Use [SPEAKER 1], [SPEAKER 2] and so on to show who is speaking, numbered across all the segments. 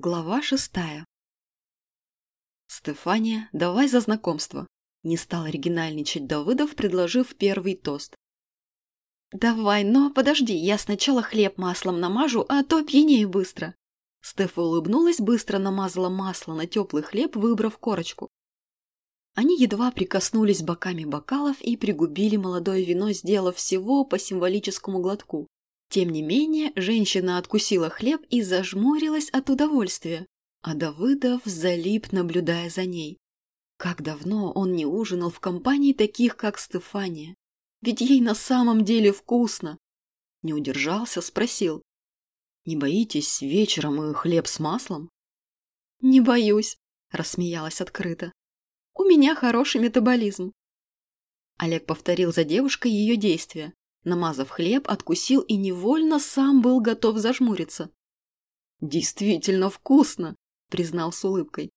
[SPEAKER 1] Глава шестая. Стефания, давай за знакомство. Не стал оригинальничать Давыдов, предложив первый тост. «Давай, но подожди, я сначала хлеб маслом намажу, а то пьянею быстро». Стефа улыбнулась, быстро намазала масло на теплый хлеб, выбрав корочку. Они едва прикоснулись боками бокалов и пригубили молодое вино, сделав всего по символическому глотку. Тем не менее, женщина откусила хлеб и зажмурилась от удовольствия, а Давыдов залип, наблюдая за ней. Как давно он не ужинал в компании таких, как Стефания. Ведь ей на самом деле вкусно. Не удержался, спросил. «Не боитесь вечером и хлеб с маслом?» «Не боюсь», – рассмеялась открыто. «У меня хороший метаболизм». Олег повторил за девушкой ее действия. Намазав хлеб, откусил и невольно сам был готов зажмуриться. «Действительно вкусно!» – признал с улыбкой.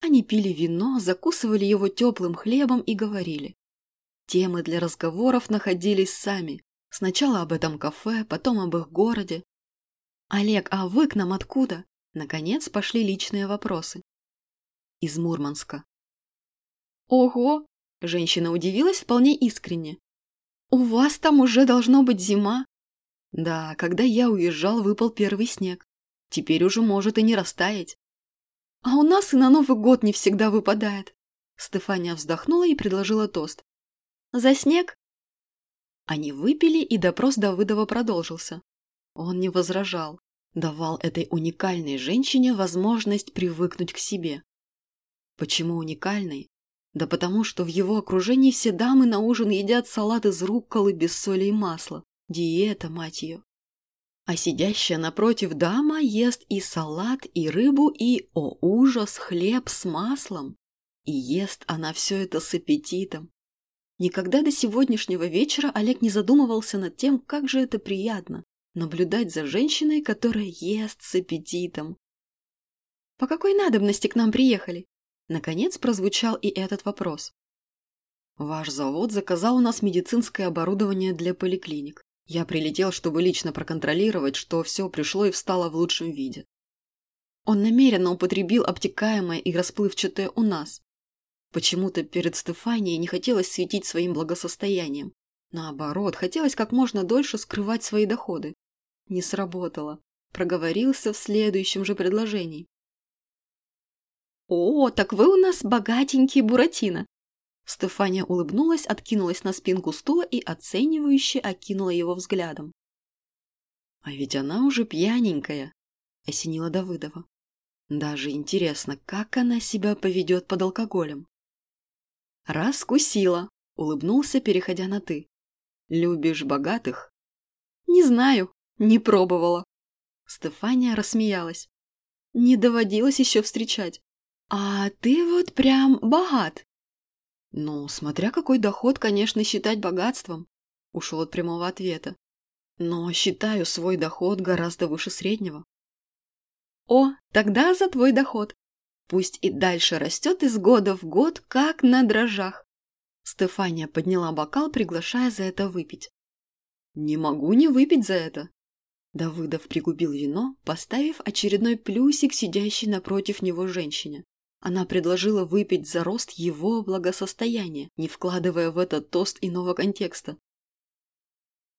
[SPEAKER 1] Они пили вино, закусывали его теплым хлебом и говорили. Темы для разговоров находились сами. Сначала об этом кафе, потом об их городе. «Олег, а вы к нам откуда?» Наконец пошли личные вопросы. Из Мурманска. «Ого!» – женщина удивилась вполне искренне. «У вас там уже должно быть зима?» «Да, когда я уезжал, выпал первый снег. Теперь уже может и не растаять». «А у нас и на Новый год не всегда выпадает». Стефания вздохнула и предложила тост. «За снег?» Они выпили, и допрос Давыдова продолжился. Он не возражал, давал этой уникальной женщине возможность привыкнуть к себе. Почему уникальной? Да потому что в его окружении все дамы на ужин едят салат из рукколы без соли и масла. Диета, мать ее. А сидящая напротив дама ест и салат, и рыбу, и, о ужас, хлеб с маслом. И ест она все это с аппетитом. Никогда до сегодняшнего вечера Олег не задумывался над тем, как же это приятно – наблюдать за женщиной, которая ест с аппетитом. «По какой надобности к нам приехали?» Наконец прозвучал и этот вопрос. «Ваш завод заказал у нас медицинское оборудование для поликлиник. Я прилетел, чтобы лично проконтролировать, что все пришло и встало в лучшем виде. Он намеренно употребил обтекаемое и расплывчатое у нас. Почему-то перед Стефанией не хотелось светить своим благосостоянием. Наоборот, хотелось как можно дольше скрывать свои доходы. Не сработало. Проговорился в следующем же предложении. «О, так вы у нас богатенький Буратино!» Стефания улыбнулась, откинулась на спинку стула и оценивающе окинула его взглядом. «А ведь она уже пьяненькая», — осенила Давыдова. «Даже интересно, как она себя поведет под алкоголем?» «Раскусила», — улыбнулся, переходя на «ты». «Любишь богатых?» «Не знаю, не пробовала». Стефания рассмеялась. «Не доводилось еще встречать. «А ты вот прям богат!» «Ну, смотря какой доход, конечно, считать богатством», – ушел от прямого ответа. «Но считаю свой доход гораздо выше среднего». «О, тогда за твой доход. Пусть и дальше растет из года в год, как на дрожжах». Стефания подняла бокал, приглашая за это выпить. «Не могу не выпить за это». Давыдов пригубил вино, поставив очередной плюсик сидящей напротив него женщине. Она предложила выпить за рост его благосостояния, не вкладывая в этот тост иного контекста.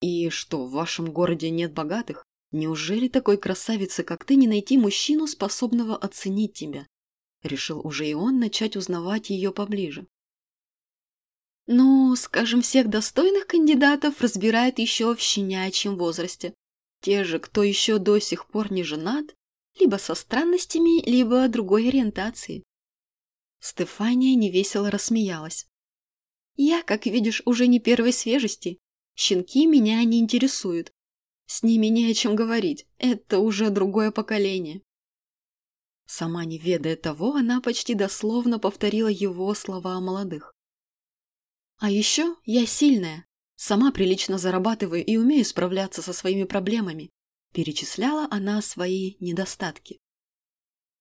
[SPEAKER 1] «И что, в вашем городе нет богатых? Неужели такой красавицы, как ты, не найти мужчину, способного оценить тебя?» Решил уже и он начать узнавать ее поближе. «Ну, скажем, всех достойных кандидатов разбирают еще в щенячьем возрасте. Те же, кто еще до сих пор не женат, либо со странностями, либо другой ориентации. Стефания невесело рассмеялась. «Я, как видишь, уже не первой свежести. Щенки меня не интересуют. С ними не о чем говорить. Это уже другое поколение». Сама не ведая того, она почти дословно повторила его слова о молодых. «А еще я сильная. Сама прилично зарабатываю и умею справляться со своими проблемами», перечисляла она свои недостатки.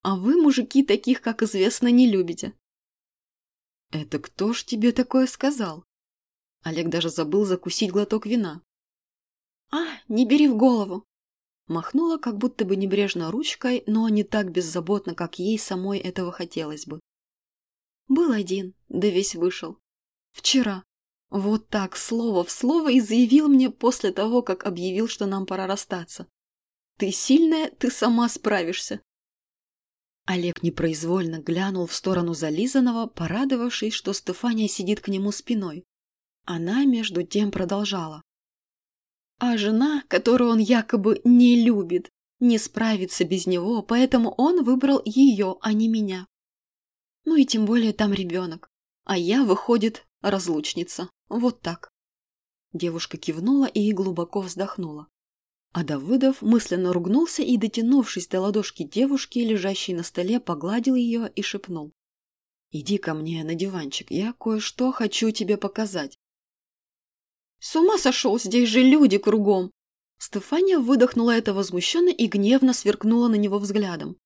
[SPEAKER 1] А вы, мужики, таких, как известно, не любите. Это кто ж тебе такое сказал? Олег даже забыл закусить глоток вина. А, не бери в голову. Махнула как будто бы небрежно ручкой, но не так беззаботно, как ей самой этого хотелось бы. Был один, да весь вышел. Вчера. Вот так, слово в слово, и заявил мне после того, как объявил, что нам пора расстаться. Ты сильная, ты сама справишься. Олег непроизвольно глянул в сторону зализанного, порадовавшись, что Стефания сидит к нему спиной. Она, между тем, продолжала. А жена, которую он якобы не любит, не справится без него, поэтому он выбрал ее, а не меня. Ну и тем более там ребенок. А я, выходит, разлучница. Вот так. Девушка кивнула и глубоко вздохнула. А Давыдов мысленно ругнулся и, дотянувшись до ладошки девушки, лежащей на столе, погладил ее и шепнул. «Иди ко мне на диванчик, я кое-что хочу тебе показать». «С ума сошел, здесь же люди кругом!» Стефания выдохнула это возмущенно и гневно сверкнула на него взглядом.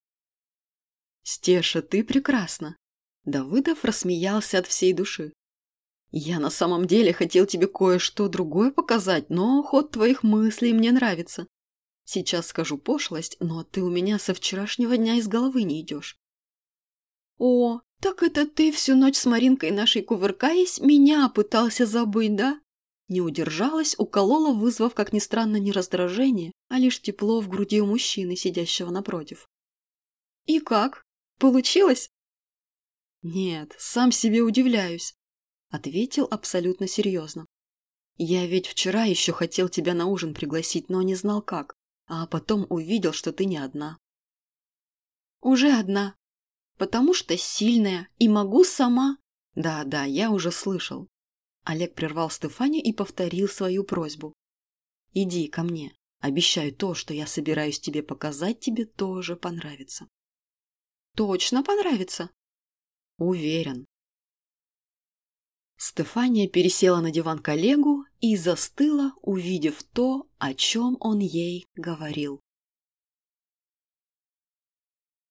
[SPEAKER 1] «Стеша, ты прекрасна!» Давыдов рассмеялся от всей души. Я на самом деле хотел тебе кое-что другое показать, но ход твоих мыслей мне нравится. Сейчас скажу пошлость, но ты у меня со вчерашнего дня из головы не идешь. О, так это ты всю ночь с Маринкой нашей кувыркаясь меня пытался забыть, да? Не удержалась, уколола, вызвав, как ни странно, не раздражение, а лишь тепло в груди у мужчины, сидящего напротив. И как? Получилось? Нет, сам себе удивляюсь ответил абсолютно серьезно. «Я ведь вчера еще хотел тебя на ужин пригласить, но не знал как, а потом увидел, что ты не одна». «Уже одна. Потому что сильная и могу сама». «Да, да, я уже слышал». Олег прервал Стефани и повторил свою просьбу. «Иди ко мне. Обещаю, то, что я собираюсь тебе показать, тебе тоже понравится». «Точно понравится?» «Уверен. Стефания пересела на диван коллегу и застыла, увидев то, о чем он ей говорил.